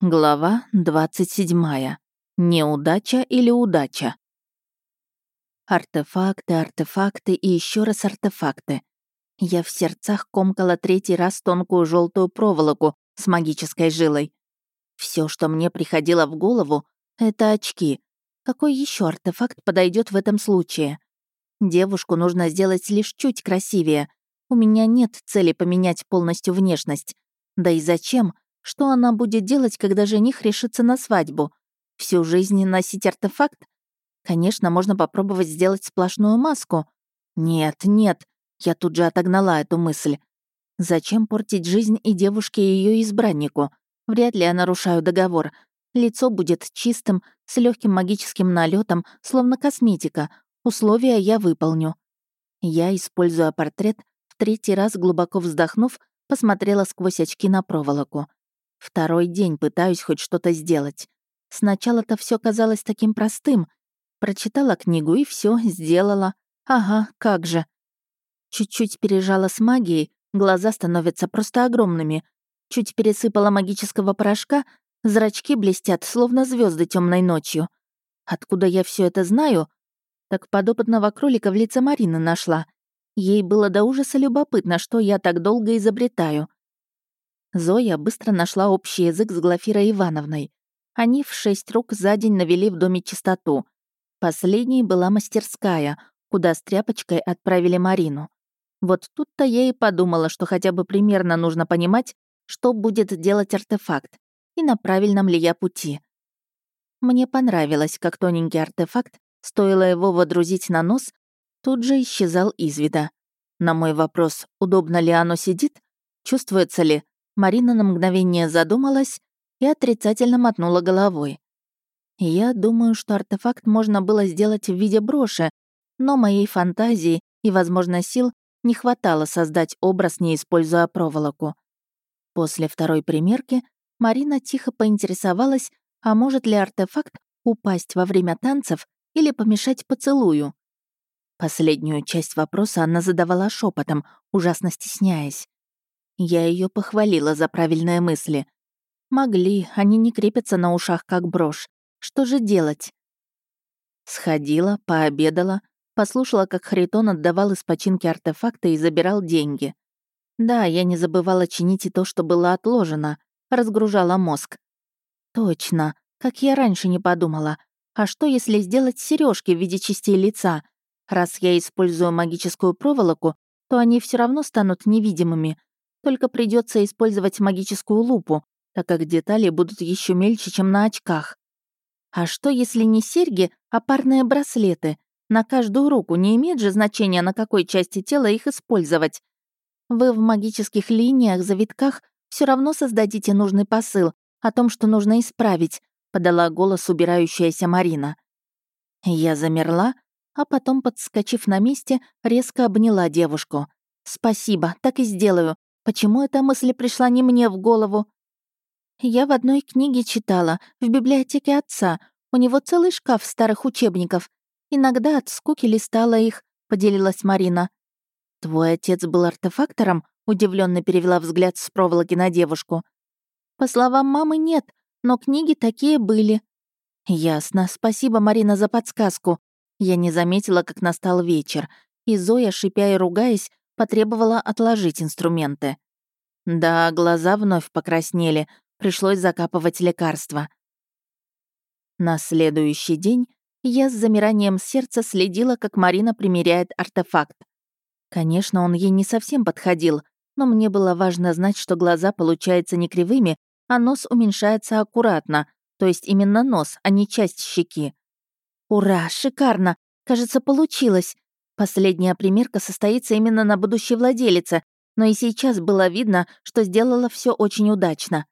Глава 27. Неудача или удача? Артефакты, артефакты и еще раз артефакты. Я в сердцах комкала третий раз тонкую желтую проволоку с магической жилой. Все, что мне приходило в голову, это очки. Какой еще артефакт подойдет в этом случае? Девушку нужно сделать лишь чуть красивее. У меня нет цели поменять полностью внешность. Да и зачем? Что она будет делать, когда жених решится на свадьбу? Всю жизнь носить артефакт? Конечно, можно попробовать сделать сплошную маску. Нет, нет, я тут же отогнала эту мысль. Зачем портить жизнь и девушке, и ее избраннику? Вряд ли я нарушаю договор. Лицо будет чистым, с легким магическим налетом, словно косметика. Условия я выполню. Я, используя портрет, в третий раз глубоко вздохнув, посмотрела сквозь очки на проволоку. Второй день пытаюсь хоть что-то сделать. Сначала-то все казалось таким простым. Прочитала книгу и все сделала. Ага, как же. Чуть-чуть пережала с магией, глаза становятся просто огромными. Чуть пересыпала магического порошка, зрачки блестят, словно звезды темной ночью. Откуда я все это знаю? Так подопытного кролика в лице Марины нашла. Ей было до ужаса любопытно, что я так долго изобретаю. Зоя быстро нашла общий язык с Глафирой Ивановной. Они в шесть рук за день навели в доме чистоту. Последней была мастерская, куда с тряпочкой отправили Марину. Вот тут-то я и подумала, что хотя бы примерно нужно понимать, что будет делать артефакт, и на правильном ли я пути. Мне понравилось, как тоненький артефакт, стоило его водрузить на нос, тут же исчезал из вида. На мой вопрос, удобно ли оно сидит, чувствуется ли, Марина на мгновение задумалась и отрицательно мотнула головой. Я думаю, что артефакт можно было сделать в виде броши, но моей фантазии и, возможно, сил не хватало создать образ, не используя проволоку. После второй примерки Марина тихо поинтересовалась, а может ли артефакт упасть во время танцев или помешать поцелую. Последнюю часть вопроса она задавала шепотом, ужасно стесняясь. Я ее похвалила за правильные мысли. Могли, они не крепятся на ушах, как брошь. Что же делать? Сходила, пообедала, послушала, как Харитон отдавал из починки артефакты и забирал деньги. Да, я не забывала чинить и то, что было отложено, разгружала мозг. Точно, как я раньше не подумала. А что, если сделать сережки в виде частей лица? Раз я использую магическую проволоку, то они все равно станут невидимыми, только придется использовать магическую лупу, так как детали будут еще мельче, чем на очках. А что, если не серьги, а парные браслеты? На каждую руку не имеет же значения, на какой части тела их использовать. Вы в магических линиях, завитках все равно создадите нужный посыл о том, что нужно исправить, подала голос убирающаяся Марина. Я замерла, а потом, подскочив на месте, резко обняла девушку. «Спасибо, так и сделаю. Почему эта мысль пришла не мне в голову? Я в одной книге читала, в библиотеке отца. У него целый шкаф старых учебников. Иногда от скуки листала их, поделилась Марина. Твой отец был артефактором? удивленно перевела взгляд с проволоки на девушку. По словам мамы, нет, но книги такие были. Ясно. Спасибо, Марина, за подсказку. Я не заметила, как настал вечер, и Зоя, шипя и ругаясь, потребовала отложить инструменты. Да, глаза вновь покраснели, пришлось закапывать лекарства. На следующий день я с замиранием сердца следила, как Марина примеряет артефакт. Конечно, он ей не совсем подходил, но мне было важно знать, что глаза получаются не кривыми, а нос уменьшается аккуратно, то есть именно нос, а не часть щеки. «Ура, шикарно! Кажется, получилось!» Последняя примерка состоится именно на будущей владелице, но и сейчас было видно, что сделала все очень удачно.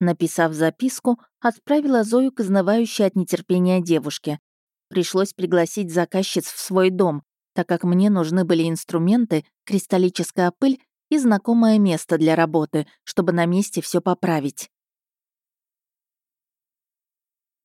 Написав записку, отправила Зою к изнывающей от нетерпения девушке. Пришлось пригласить заказчиц в свой дом, так как мне нужны были инструменты, кристаллическая пыль и знакомое место для работы, чтобы на месте все поправить.